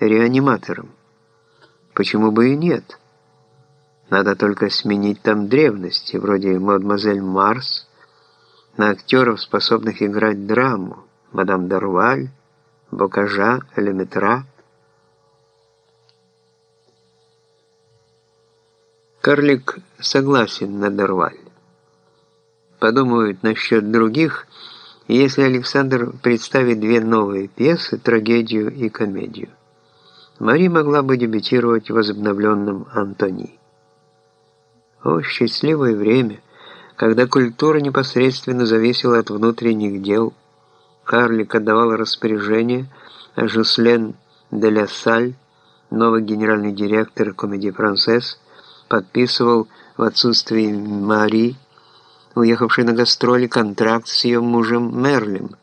реаниматором. Почему бы и нет? Надо только сменить там древности, вроде «Мадемуазель Марс», на актеров, способных играть драму, «Мадам Дарваль», «Бокажа», «Элеметра». Карлик согласен на Дарваль. Подумают насчет других, если Александр представит две новые пьесы, трагедию и комедию. Мари могла бы дебютировать в возобновленном Антони. О, счастливое время, когда культура непосредственно зависела от внутренних дел. Карлик отдавал распоряжение, а Жуслен де ля Саль, новый генеральный директор комедии «Францесс», подписывал в отсутствии Мари, уехавшей на гастроли, контракт с ее мужем Мерлем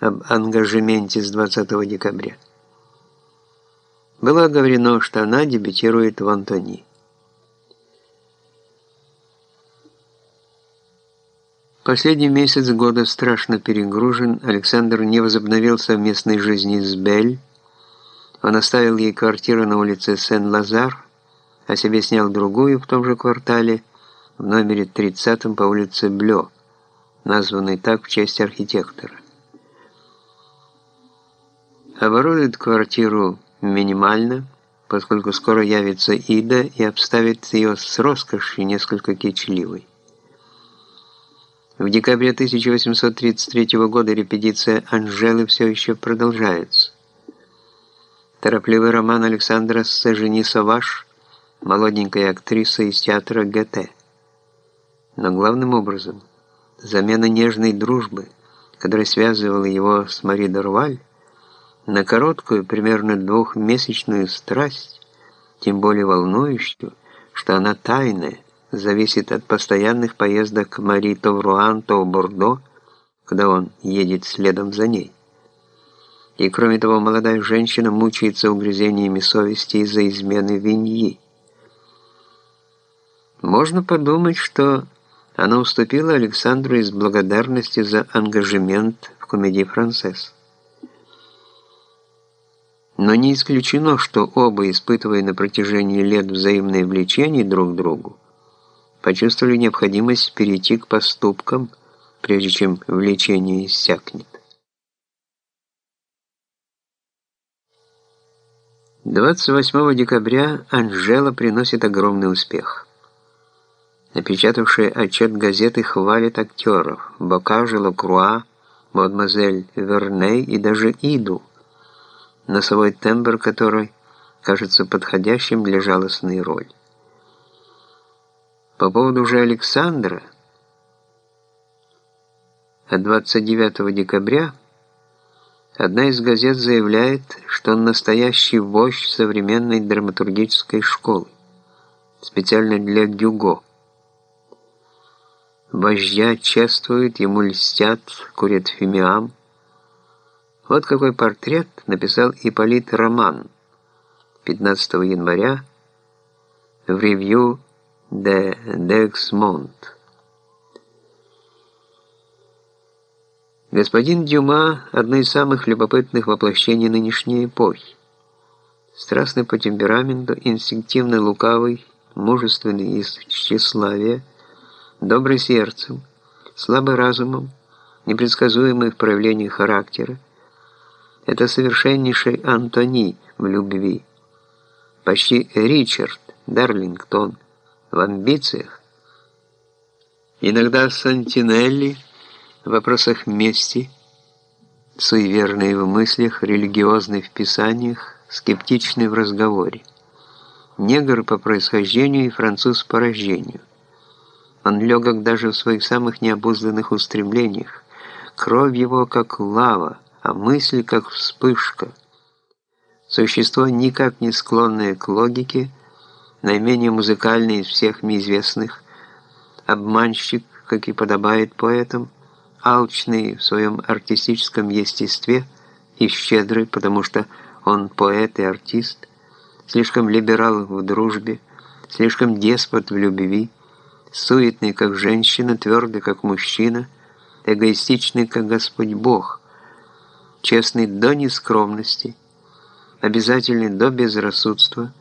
об ангажементе с 20 декабря. Было оговорено, что она дебютирует в Антони. Последний месяц года страшно перегружен, Александр не возобновил совместной жизни с Бель. Он оставил ей квартиру на улице Сен-Лазар, а себе снял другую в том же квартале, в номере 30 по улице Блё, названной так в честь архитектора. Оборудует квартиру минимально, поскольку скоро явится Ида и обставит ее с роскошью несколько кичливой. В декабре 1833 года репетиция «Анжелы» все еще продолжается. Торопливый роман Александра Сажени Саваш, молоденькая актриса из театра ГТ. Но главным образом, замена нежной дружбы, которая связывала его с Мари Дорваль, на короткую, примерно двухмесячную страсть, тем более волнующую, что она тайная, зависит от постоянных поездок Мари то в Руан, то в Бордо, когда он едет следом за ней. И кроме того, молодая женщина мучается угрызениями совести из-за измены Виньи. Можно подумать, что она уступила Александру из благодарности за ангажемент в комедии «Францесс». Но не исключено, что оба, испытывая на протяжении лет взаимное влечение друг к другу, почувствовали необходимость перейти к поступкам, прежде чем влечение иссякнет. 28 декабря Анжела приносит огромный успех. Напечатавшие отчет газеты хвалят актеров Бокажа, Лакруа, мадемуазель Верней и даже Иду – носовой тембр которой кажется подходящим для жалостной роли. По поводу же Александра, от 29 декабря одна из газет заявляет, что он настоящий вождь современной драматургической школы, специально для Гюго. Вождя чествуют, ему льстят, курят фимиам, вот какой портрет написал Ипполит Роман 15 января в ревью «De Dexmont». Господин Дюма – одно из самых любопытных воплощений нынешней эпохи. Страстный по темпераменту, инстинктивно лукавый, мужественный из тщеславия, добрый сердцем, слабый разумом, непредсказуемый в проявлении характера, это совершеннейший Антони в любви. Почти Ричард Дарлингтон в амбициях. Иногда Сантинелли в вопросах мести, суеверный в мыслях, религиозный в писаниях, скептичный в разговоре. Негр по происхождению и француз по рождению. Он легок даже в своих самых необузданных устремлениях. Кровь его, как лава, а мысль как вспышка. Существо, никак не склонное к логике, наименее музыкальный из всех мне известных, обманщик, как и подобает поэтам, алчный в своем артистическом естестве и щедрый, потому что он поэт и артист, слишком либерал в дружбе, слишком деспот в любви, суетный, как женщина, твердый, как мужчина, эгоистичный, как Господь Бог – честный до нескромности, обязательны до безрассудства,